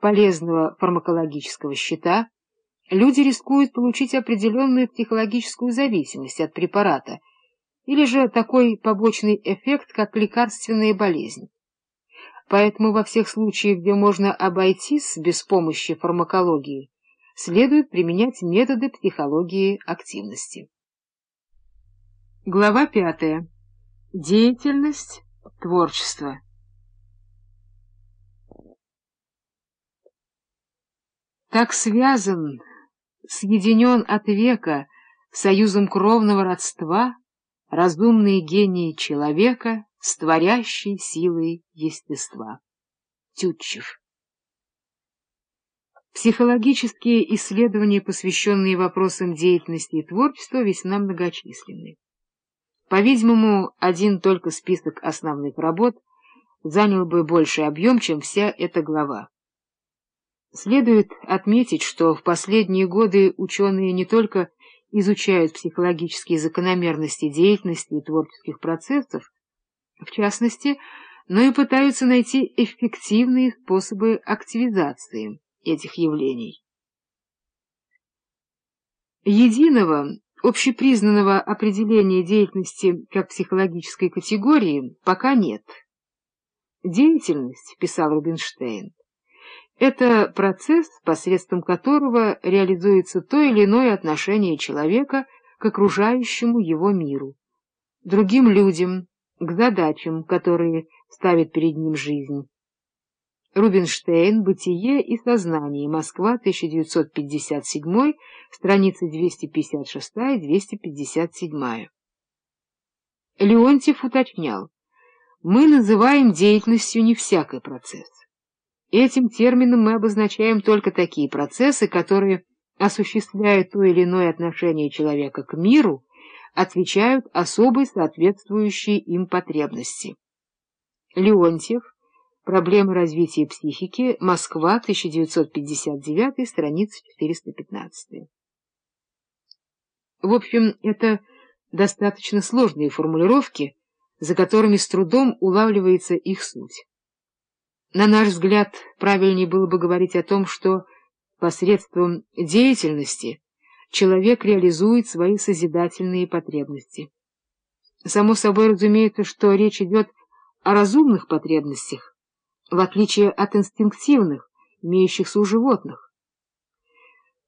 полезного фармакологического счета, люди рискуют получить определенную психологическую зависимость от препарата или же такой побочный эффект, как лекарственная болезнь. Поэтому во всех случаях, где можно обойтись без помощи фармакологии, следует применять методы психологии активности. Глава пятая. Деятельность, творчество. Так связан, соединен от века союзом кровного родства разумный гений человека с творящей силой естества. Тютчев Психологические исследования, посвященные вопросам деятельности и творчества, весьма многочисленны. По-видимому, один только список основных работ занял бы больший объем, чем вся эта глава. Следует отметить, что в последние годы ученые не только изучают психологические закономерности деятельности и творческих процессов, в частности, но и пытаются найти эффективные способы активизации этих явлений. Единого, общепризнанного определения деятельности как психологической категории пока нет. Деятельность, писал Рубинштейн, это процесс, посредством которого реализуется то или иное отношение человека к окружающему его миру, другим людям, к задачам, которые ставит перед ним жизнь. Рубинштейн, «Бытие и сознание», Москва, 1957, страницы 256-257. Леонтьев уточнял, «Мы называем деятельностью не всякий процесс. Этим термином мы обозначаем только такие процессы, которые, осуществляя то или иное отношение человека к миру, отвечают особой соответствующей им потребности». Леонтьев, Проблемы развития психики. Москва, 1959, страница 415. В общем, это достаточно сложные формулировки, за которыми с трудом улавливается их суть. На наш взгляд, правильнее было бы говорить о том, что посредством деятельности человек реализует свои созидательные потребности. Само собой разумеется, что речь идет о разумных потребностях, в отличие от инстинктивных, имеющихся у животных.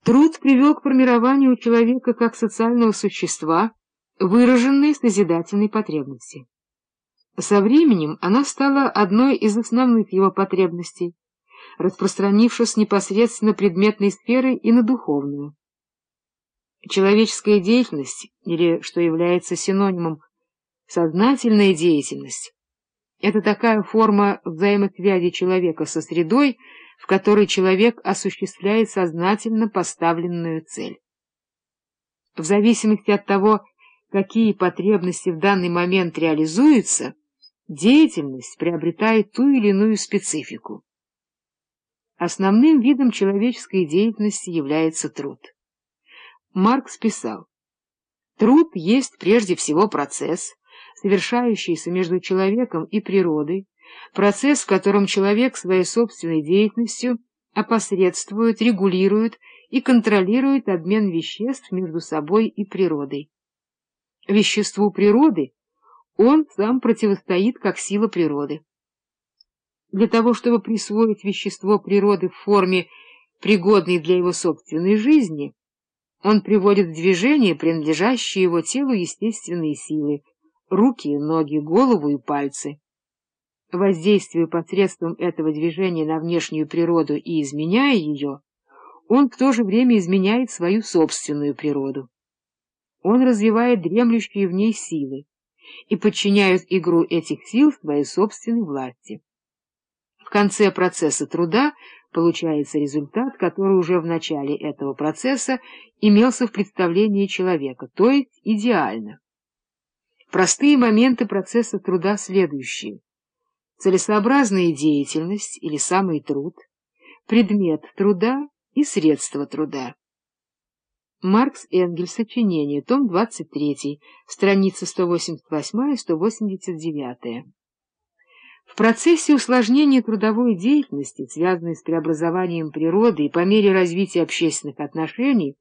Труд привел к формированию человека как социального существа выраженной созидательной потребности. Со временем она стала одной из основных его потребностей, распространившись непосредственно предметной сферы и на духовную. Человеческая деятельность, или, что является синонимом, сознательная деятельность, это такая форма взаимосвязи человека со средой, в которой человек осуществляет сознательно поставленную цель. В зависимости от того, какие потребности в данный момент реализуются, деятельность приобретает ту или иную специфику. Основным видом человеческой деятельности является труд. Маркс писал, «Труд есть прежде всего процесс, совершающийся между человеком и природой, процесс, в котором человек своей собственной деятельностью опосредствует, регулирует и контролирует обмен веществ между собой и природой. Веществу природы он сам противостоит как сила природы. Для того, чтобы присвоить вещество природы в форме, пригодной для его собственной жизни, он приводит в движение принадлежащие его телу естественные силы, руки, ноги, голову и пальцы. Воздействуя посредством этого движения на внешнюю природу и изменяя ее, он в то же время изменяет свою собственную природу. Он развивает дремлющие в ней силы и подчиняет игру этих сил своей собственной власти. В конце процесса труда получается результат, который уже в начале этого процесса имелся в представлении человека, то есть идеально. Простые моменты процесса труда следующие. Целесообразная деятельность или самый труд, предмет труда и средства труда. Маркс Энгельс, сочинение, том 23, страница 188-189. В процессе усложнения трудовой деятельности, связанной с преобразованием природы и по мере развития общественных отношений,